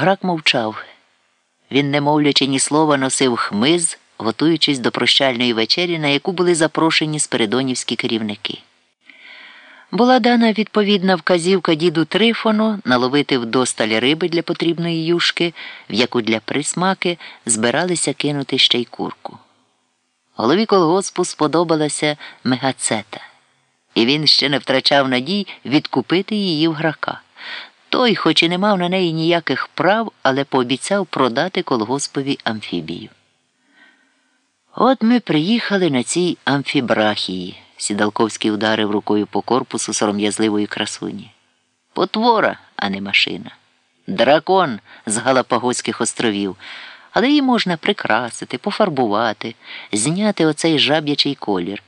Грак мовчав. Він, не мовлячи ні слова, носив хмиз, готуючись до прощальної вечері, на яку були запрошені спередонівські керівники. Була дана відповідна вказівка діду Трифону наловити вдосталь риби для потрібної юшки, в яку для присмаки збиралися кинути ще й курку. Голові колгоспу сподобалася мегацета, і він ще не втрачав надій відкупити її в грака. Той, хоч і не мав на неї ніяких прав, але пообіцяв продати колгоспові амфібію. От ми приїхали на цій амфібрахії. Сідалковський ударив рукою по корпусу сором'язливої красуні. Потвора, а не машина. Дракон з Галапагоських островів, але її можна прикрасити, пофарбувати, зняти оцей жаб'ячий колір.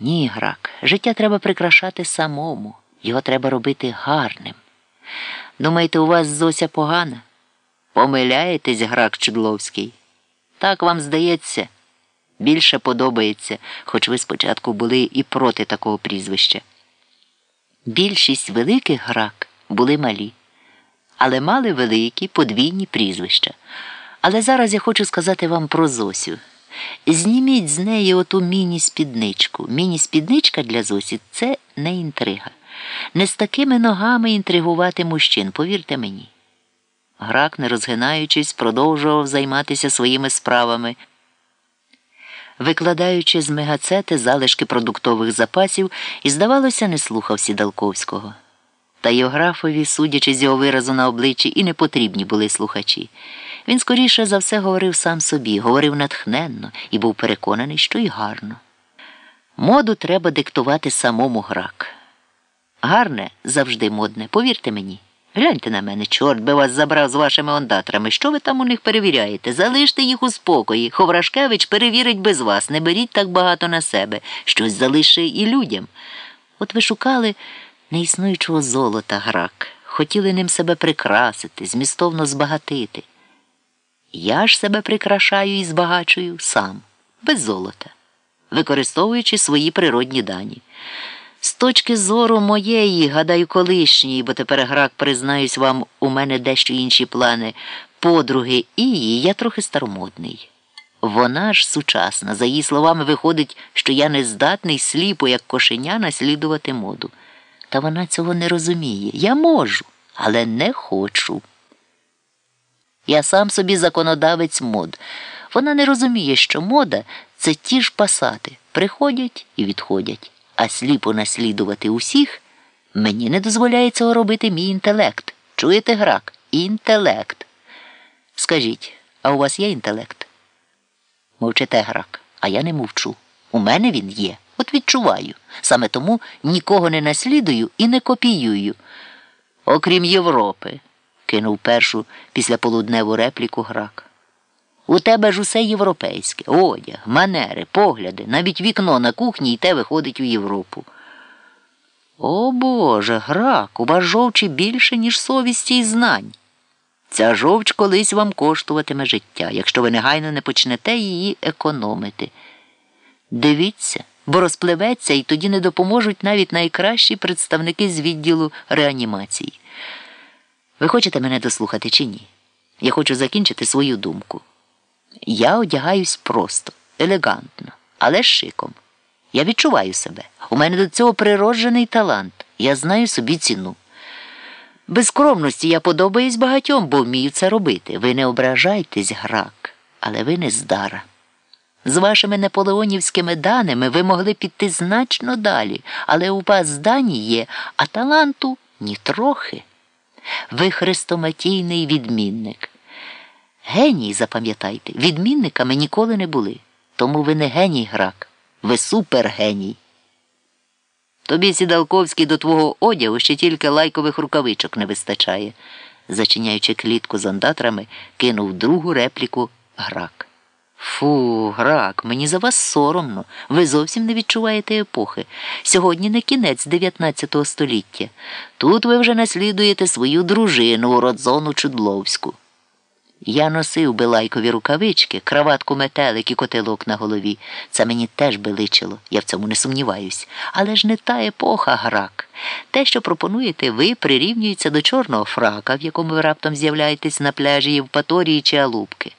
Ні, грак, життя треба прикрашати самому, його треба робити гарним. Думаєте, у вас Зося погана? Помиляєтесь, грак Чудловський. Так вам здається більше подобається, хоч ви спочатку були і проти такого прізвища. Більшість великих грак були малі, але мали великі подвійні прізвища. Але зараз я хочу сказати вам про Зосю. Зніміть з неї оту міні-спідничку. Міні-спідничка для Зосі це не інтрига. Не з такими ногами інтригувати мужчин, повірте мені. Грак, не розгинаючись, продовжував займатися своїми справами викладаючи з мегацети залишки продуктових запасів і, здавалося, не слухав Сідалковського. Та Йографові, судячи з його виразу на обличчі, і не потрібні були слухачі. Він скоріше за все говорив сам собі, говорив натхненно і був переконаний, що й гарно. Моду треба диктувати самому грак. Гарне завжди модне, повірте мені. Гляньте на мене, чорт би вас забрав з вашими ондатрами. Що ви там у них перевіряєте? Залиште їх у спокої. Ховрашкевич перевірить без вас, не беріть так багато на себе, щось залиши і людям. От ви шукали неіснуючого золота грак, хотіли ним себе прикрасити, змістовно збагатити. Я ж себе прикрашаю і збагачую сам, без золота, використовуючи свої природні дані. З точки зору моєї, гадаю, колишньої, бо тепер грак, признаюсь вам, у мене дещо інші плани, подруги Ії, я трохи старомодний. Вона ж сучасна, за її словами, виходить, що я не здатний сліпо, як кошеня, наслідувати моду. Та вона цього не розуміє. Я можу, але не хочу. Я сам собі законодавець мод. Вона не розуміє, що мода це ті ж пасати, приходять і відходять а сліпо наслідувати усіх, мені не дозволяє цього робити мій інтелект. Чуєте грак? Інтелект. Скажіть, а у вас є інтелект? Мовчите грак, а я не мовчу. У мене він є. От відчуваю. Саме тому нікого не наслідую і не копіюю. Окрім Європи, кинув першу після полудневу репліку грак. У тебе ж усе європейське, одяг, манери, погляди, навіть вікно на кухні й те виходить у Європу. О Боже, грак, у вас жовчі більше, ніж совісті й знань. Ця жовч колись вам коштуватиме життя, якщо ви негайно не почнете її економити. Дивіться, бо розпливеться і тоді не допоможуть навіть найкращі представники з відділу реанімації. Ви хочете мене дослухати чи ні? Я хочу закінчити свою думку. Я одягаюсь просто, елегантно, але з шиком. Я відчуваю себе. У мене до цього природжений талант. Я знаю собі ціну. Без скромності я подобаюсь багатьом, бо вмію це робити. Ви не ображайтесь, грак, але ви не здара. З вашими наполеонівськими даними ви могли піти значно далі, але у вас здані є, а таланту ні трохи. Ви хрестоматійний відмінник. Геній, запам'ятайте, відмінниками ніколи не були. Тому ви не геній грак, ви супергеній. Тобі, Сідалковський, до твого одягу ще тільки лайкових рукавичок не вистачає, зачиняючи клітку з ондатрами, кинув другу репліку грак. Фу, грак, мені за вас соромно. Ви зовсім не відчуваєте епохи. Сьогодні не кінець 19 століття. Тут ви вже наслідуєте свою дружину, родзону Чудловську. Я носив би лайкові рукавички, краватку метелик і котелок на голові. Це мені теж би личило, я в цьому не сумніваюсь. Але ж не та епоха грак. Те, що пропонуєте ви, прирівнюється до чорного фрака, в якому ви раптом з'являєтесь на пляжі Євпаторії чи Алубки.